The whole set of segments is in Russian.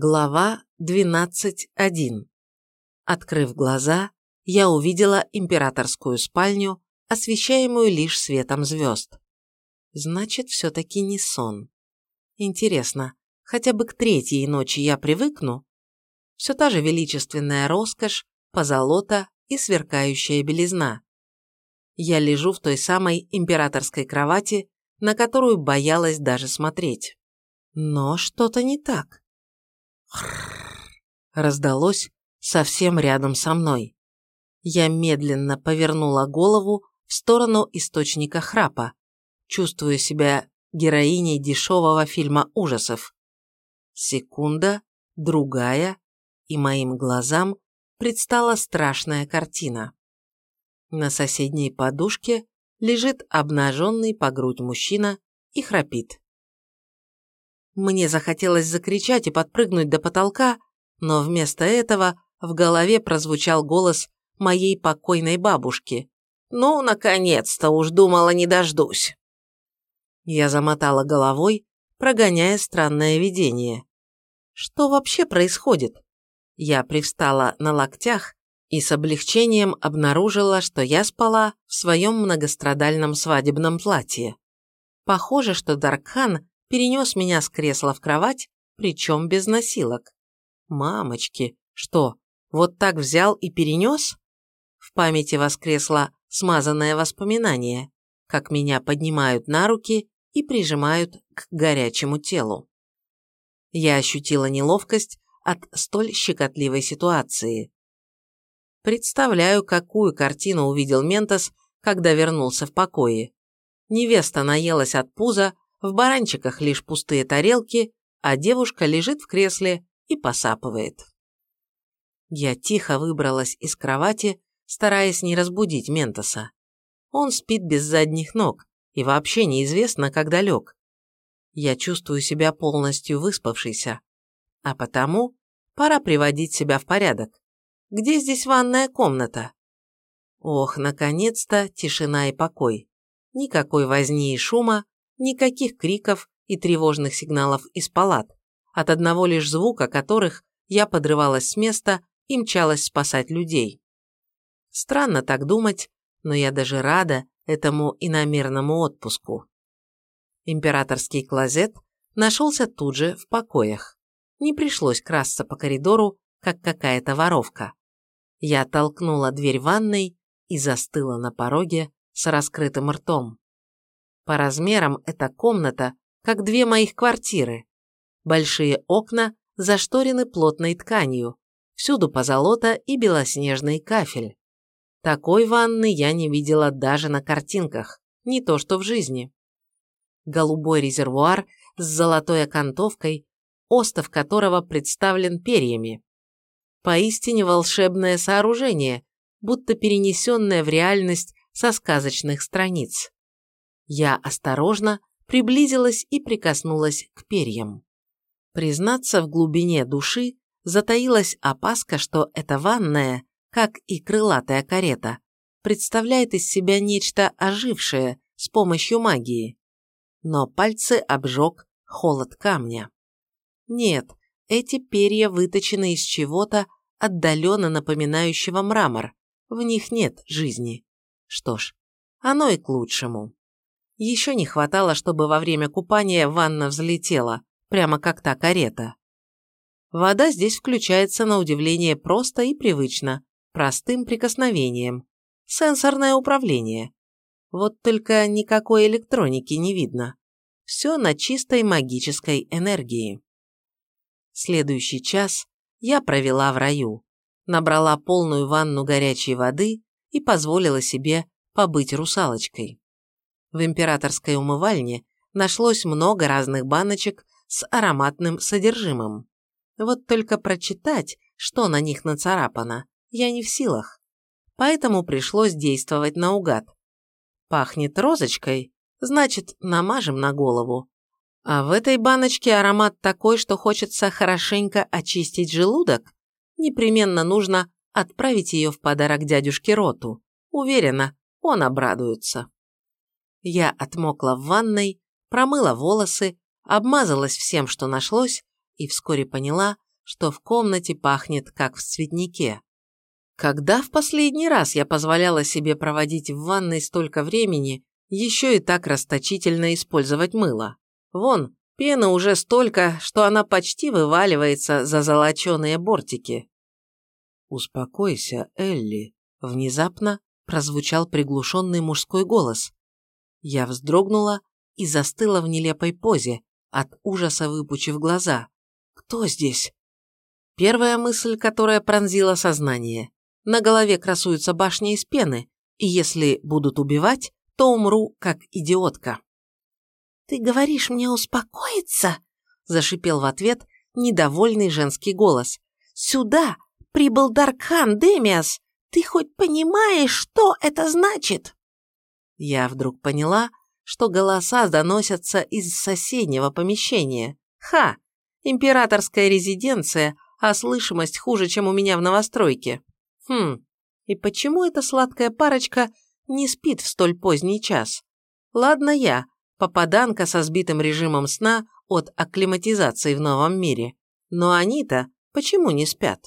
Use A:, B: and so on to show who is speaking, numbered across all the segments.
A: Глава 12.1. Открыв глаза, я увидела императорскую спальню, освещаемую лишь светом звезд. Значит, все-таки не сон. Интересно, хотя бы к третьей ночи я привыкну? Все та же величественная роскошь, позолота и сверкающая белизна. Я лежу в той самой императорской кровати, на которую боялась даже смотреть. Но что-то не так раздалось совсем рядом со мной. Я медленно повернула голову в сторону источника храпа, чувствуя себя героиней дешевого фильма ужасов. Секунда, другая, и моим глазам предстала страшная картина. На соседней подушке лежит обнаженный по грудь мужчина и храпит. Мне захотелось закричать и подпрыгнуть до потолка, но вместо этого в голове прозвучал голос моей покойной бабушки. «Ну, наконец-то, уж думала, не дождусь». Я замотала головой, прогоняя странное видение. Что вообще происходит? Я привстала на локтях и с облегчением обнаружила, что я спала в своем многострадальном свадебном платье. Похоже, что Даркхан перенес меня с кресла в кровать, причем без носилок. Мамочки, что, вот так взял и перенес? В памяти воскресло смазанное воспоминание, как меня поднимают на руки и прижимают к горячему телу. Я ощутила неловкость от столь щекотливой ситуации. Представляю, какую картину увидел Ментос, когда вернулся в покое. Невеста наелась от пуза, в баранчиках лишь пустые тарелки, а девушка лежит в кресле и посапывает. Я тихо выбралась из кровати, стараясь не разбудить Ментоса. Он спит без задних ног и вообще неизвестно, когда лег. Я чувствую себя полностью выспавшейся, а потому пора приводить себя в порядок. Где здесь ванная комната? Ох, наконец-то тишина и покой. Никакой возни и шума, Никаких криков и тревожных сигналов из палат, от одного лишь звука которых я подрывалась с места и мчалась спасать людей. Странно так думать, но я даже рада этому иномерному отпуску. Императорский клозет нашелся тут же в покоях. Не пришлось красться по коридору, как какая-то воровка. Я толкнула дверь ванной и застыла на пороге с раскрытым ртом. По размерам эта комната, как две моих квартиры. Большие окна зашторены плотной тканью, всюду позолота и белоснежный кафель. Такой ванны я не видела даже на картинках, не то что в жизни. Голубой резервуар с золотой окантовкой, остов которого представлен перьями. Поистине волшебное сооружение, будто перенесенное в реальность со сказочных страниц. Я осторожно приблизилась и прикоснулась к перьям. Признаться, в глубине души затаилась опаска, что эта ванная, как и крылатая карета, представляет из себя нечто ожившее с помощью магии. Но пальцы обжег холод камня. Нет, эти перья выточены из чего-то отдаленно напоминающего мрамор, в них нет жизни. Что ж, оно и к лучшему. Еще не хватало, чтобы во время купания ванна взлетела, прямо как та карета. Вода здесь включается на удивление просто и привычно, простым прикосновением. Сенсорное управление. Вот только никакой электроники не видно. Все на чистой магической энергии. Следующий час я провела в раю. Набрала полную ванну горячей воды и позволила себе побыть русалочкой. В императорской умывальне нашлось много разных баночек с ароматным содержимым. Вот только прочитать, что на них нацарапано, я не в силах. Поэтому пришлось действовать наугад. Пахнет розочкой, значит, намажем на голову. А в этой баночке аромат такой, что хочется хорошенько очистить желудок. Непременно нужно отправить ее в подарок дядюшке Роту. Уверена, он обрадуется. Я отмокла в ванной, промыла волосы, обмазалась всем, что нашлось, и вскоре поняла, что в комнате пахнет, как в цветнике. Когда в последний раз я позволяла себе проводить в ванной столько времени, еще и так расточительно использовать мыло? Вон, пена уже столько, что она почти вываливается за золоченые бортики. «Успокойся, Элли», – внезапно прозвучал приглушенный мужской голос. Я вздрогнула и застыла в нелепой позе, от ужаса выпучив глаза. «Кто здесь?» Первая мысль, которая пронзила сознание. На голове красуется башня из пены, и если будут убивать, то умру как идиотка. «Ты говоришь мне успокоиться?» – зашипел в ответ недовольный женский голос. «Сюда прибыл Даркхан Демиас. Ты хоть понимаешь, что это значит?» Я вдруг поняла, что голоса доносятся из соседнего помещения. Ха! Императорская резиденция, а слышимость хуже, чем у меня в новостройке. Хм, и почему эта сладкая парочка не спит в столь поздний час? Ладно я, попаданка со сбитым режимом сна от акклиматизации в новом мире. Но они-то почему не спят?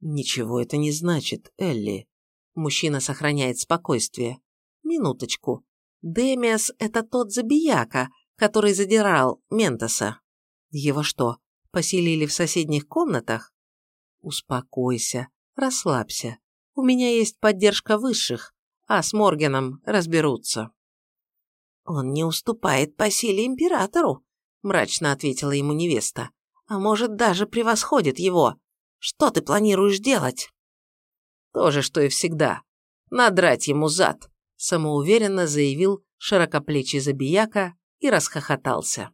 A: Ничего это не значит, Элли. Мужчина сохраняет спокойствие. Минуточку. Демиас – это тот забияка, который задирал Ментоса. Его что, поселили в соседних комнатах? Успокойся, Расслабься. У меня есть поддержка высших, а с Морганом разберутся». «Он не уступает по силе императору», – мрачно ответила ему невеста. «А может, даже превосходит его. Что ты планируешь делать?» «То же, что и всегда. Надрать ему зад», – самоуверенно заявил широкоплечий забияка и расхохотался.